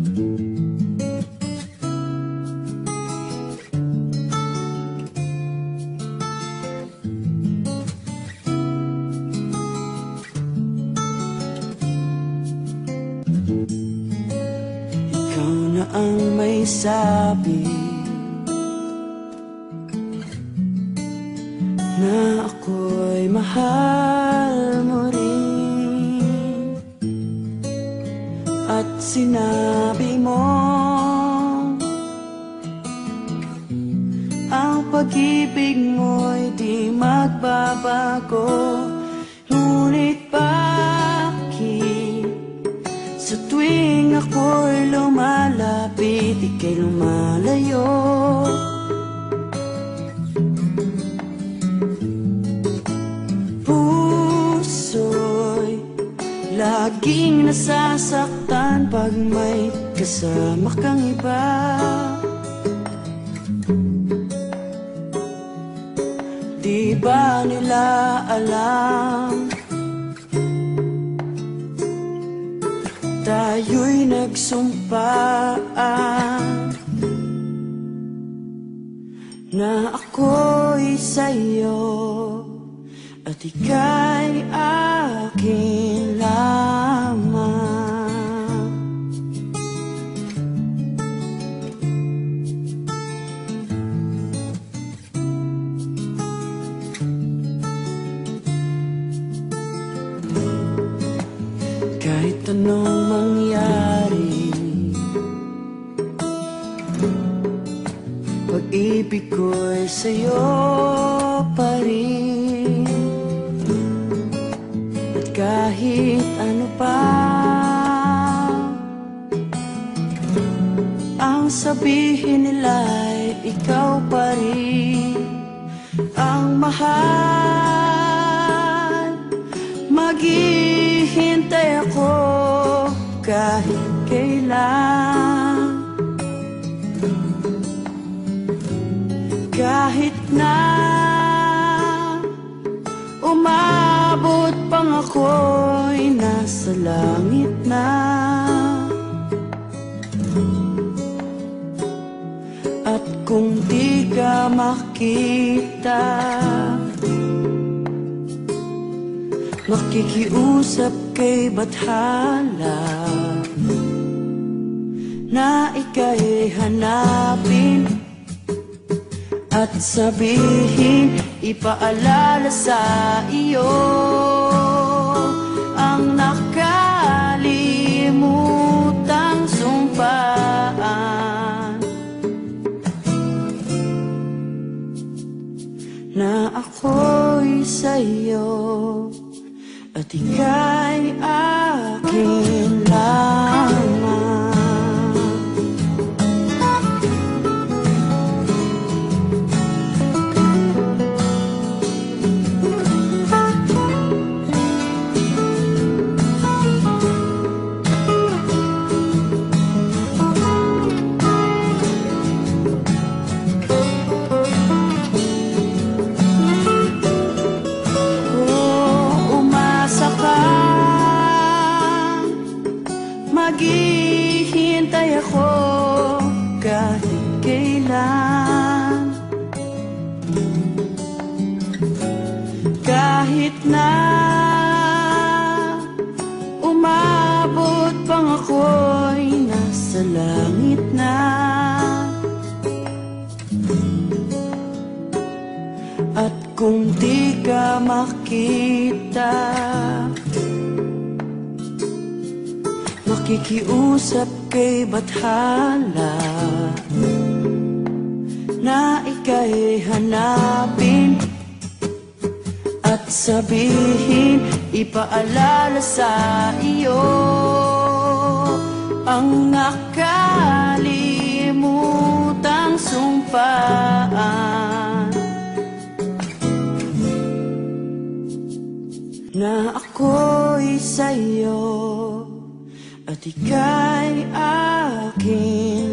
Ikaw na ang may sabi Na ako'y mahal At sinabi mo. Ang pag-ibig mo'y di magbabago Ngunit bakit? Sa tuwing ako'y lumalapit, ika'y lumalayo laging nasasaktan pag may kasama kang iba. Di ba nila alam? Tayo'y nagsumpaan Na ako'y sa'yo At ika'y akin anong mangyari? Pag-ibig ko'y sa'yo pa rin. At kahit ano pa Ang sabihin nila'y ikaw pa rin. Ang mahal Maghihintay kailan Kahit na umabot pang ako'y nasa langit na. At kung di ka makita Makikiusap kay Bathala Na ika'y hanapin At sabihin Ipaalala sa iyo Ang nakalimutang sumpaan. Na ako'y sa'yo at ika'y akin lamang Kahit na umabot pang ako'y nasa langit na. At kung di ka makita Makikiusap kay Bathala Na ika'y hanapin At sabihin Ipaalala sa iyo Ang nakalimutang sumpaan. Na ako'y sa'yo at ika'y akin